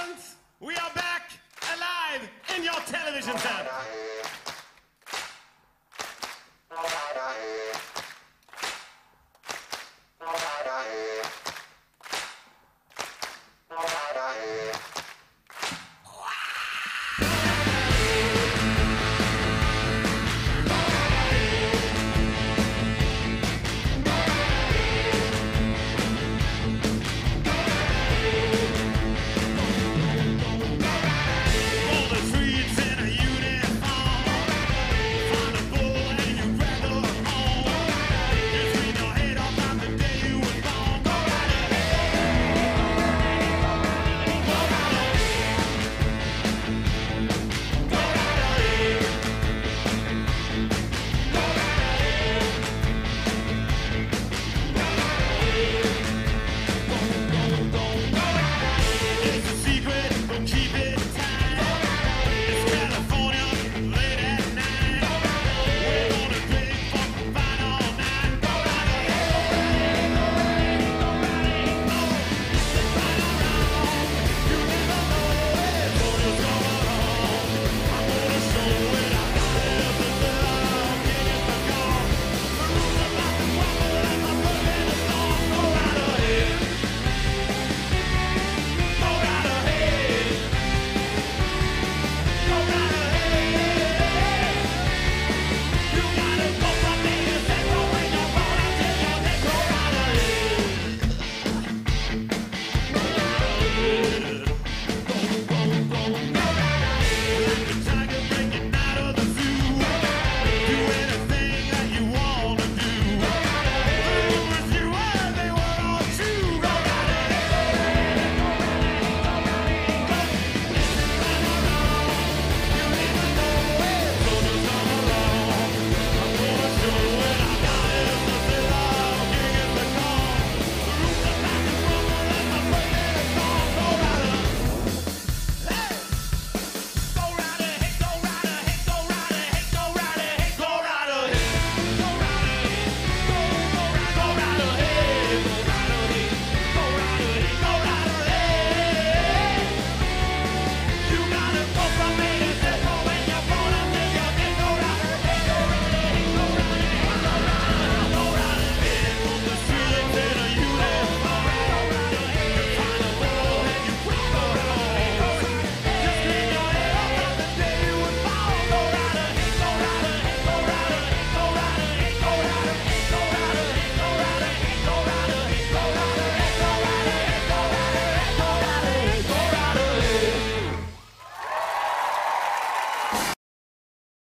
friends, we are back alive in your television set.